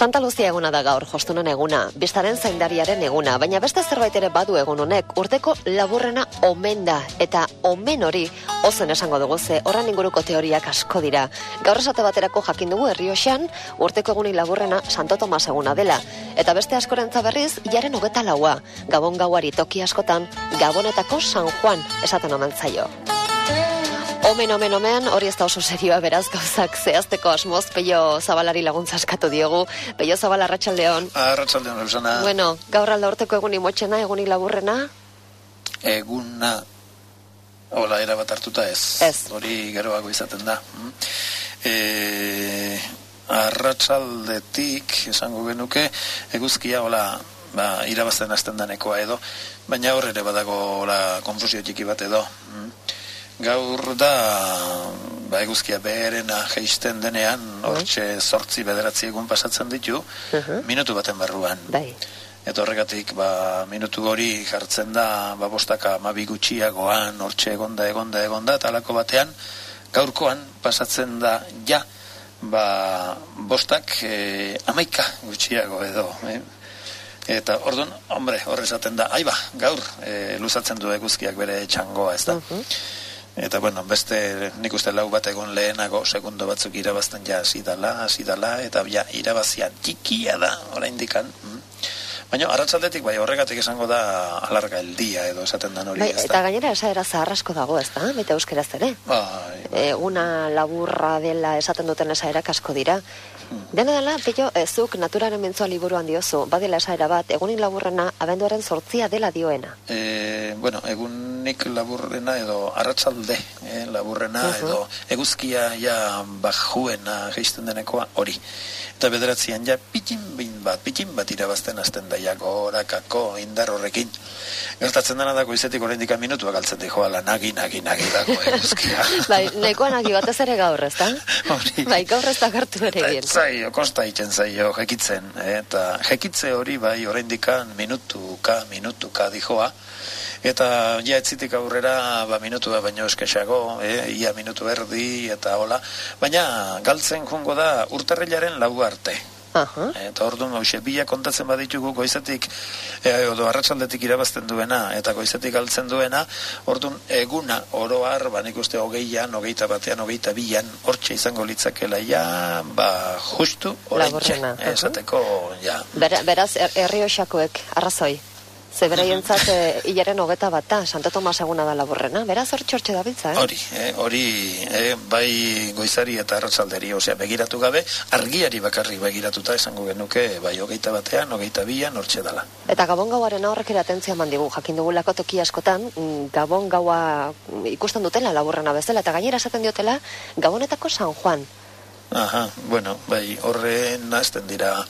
Santa Luzia eguna da gaur, jostunen eguna, biztaren zaindariaren eguna, baina beste zerbait ere badu egun honek, urteko laburrena omen da, eta omen hori, ozen esango dugu ze, horren inguruko teoriak asko dira. Gaur esate baterako jakin dugu herrioxan, urteko egunin laburrena Santo Tomas eguna dela, eta beste askorentza berriz, jaren hogeta laua, gabon gauari toki askotan, gabonetako San Juan esaten omen zaio. Omen, omen, omen, hori ez da oso serioa beraz gauzak zehazteko asmoz, peio zabalari laguntza askatu diogu. Peio zabala, arratsaldeon. Arratxaldeon, Rosana. Bueno, gaur alda urteko eguni motxena, eguni laburrena? Eguna, hola, era bat hartuta ez. Ez. Hori geroago izaten da. E, arratsaldetik esango genuke, eguzkia, hola, ba, irabazten hasten danekoa edo, baina hor ere badago, hola, konfusio txiki bat edo. Mm. Gaur da, ba, eguzkia beherena geisten denean, hortxe sortzi bederatzi egun pasatzen ditu, Mhm. minutu baten barruan. Bai. Eta horregatik, ba, minutu hori jartzen da, ba, bostaka amabi gutxiagoan, hortxe egonda, egonda, egonda, eta alako batean, gaurkoan pasatzen da, ja, ba, bostak e, amaika gutxiago edo, eh? Eta orduan, hombre, horre esaten da, aiba, gaur, e, luzatzen du eguzkiak bere txangoa, ez da? Mhm. Eta, bueno, beste nik uste lau bat egon lehenago segundo batzuk irabazten ja hasi dala, hasi dala, eta ja, irabazia txikia da, orain dikan. Mm. Baina, arratsaldetik bai, horregatik esango da alarga eldia edo esaten dan hori, bai eta gainera esaera zaharrasko dago, ez da? Baita euskeraz ere. Bai. Eguna laburra dela esaten duten esaerak asko dira. Dena dela, pillo, ezuk naturaren mentzua liburuan diozu, badela esaera bat, egunin laburrena, abenduaren sortzia dela dioena. E, bueno, egunik laburrena edo arratsalde eh, laburrena Mhm. edo eguzkia ja bajuena geisten denekoa hori. Eta bederatzean ja pitin bin bat, pitin bat irabazten hasten da ja gorakako indar horrekin. Gertatzen dena da goizetik oraindik minutua galtzen dijo ala nagi nagi nagi dago eguzkia. bai, nahikoan agi batez ere gaur, ez da? Hori. Bai, gaur ez da gartu ere egin. Zaio, kosta iten zaio jekitzen, eh, eta jekitze hori bai oraindikan minutuka, minutuka dijoa, eta ja etzitik aurrera ba, minutua baino eskaxago, eh, ia minutu erdi eta hola, baina galtzen jungo da urtarrilaren lau arte. Aha. Eta orduan hause bila kontatzen baditugu goizetik e, odo arratsaldetik irabazten duena eta goizetik galtzen duena, orduan eguna oro har, ba nik uste hogeian, hogeita batean, hogeita bian, hortxe izango litzakela ja, ba justu Laburrena, aha. esateko, ja. Bera, beraz, er, herrioxakoek, arrazoi. Ze beraientzat e, hilaren hogeta bat da, Santo Tomas eguna da laburrena. Beraz, hor txortxe dabiltza, eh? Hori, eh, hori, eh, bai goizari eta arratsalderi, osea, begiratu gabe, argiari bakarrik begiratuta esango genuke, bai hogeita batean, hogeita bian, hortxe dala. Eta gabon gauaren horrek ere atentzia eman digu, jakin dugulako toki askotan, mm, gabon gaua mm, ikusten dutela laburrena bezala, eta gainera esaten diotela, gabonetako San Juan. Aha, bueno, bai, horren nazten dira,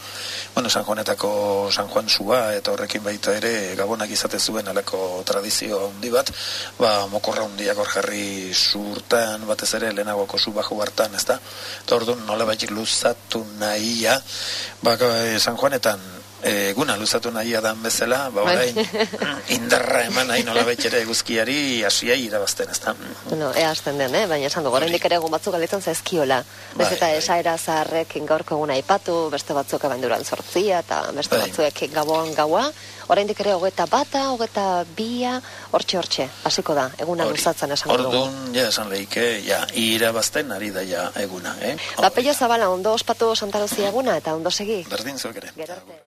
bueno, San Juanetako San Juan zua, eta horrekin baita ere, gabonak izate zuen alako tradizio handi bat, ba, mokorra hundiak hor jarri zurtan, batez ere, lehenagoko zu bajo hartan, ez da? Eta orduan, nola baitik luzatu nahia, ba, San Juanetan, eguna luzatu nahia dan bezala, ba, Bai. orain, indarra eman nahi nola ere eguzkiari hasiai irabazten, ez da? Bueno, ea hasten den, eh? baina esan dugu, oraindik ere egun batzuk galditzen zaizkiola. Bai, eta bai. esaera zaharrek gaurko eguna aipatu, beste batzuk abenduran sortzia, eta beste Bai. batzuek gabon gaua. Oraindik ere hogeta bata, hogeta bia, hortxe hortxe, hasiko da, eguna Hori. luzatzen esango dugu. Orduan, ja, esan lehike, ja, irabazten ari da ja eguna, eh? Ba, Pello Zabala, ondo ospatu Santa Lucia eguna, eta ondo segi. Berdin zuek ere.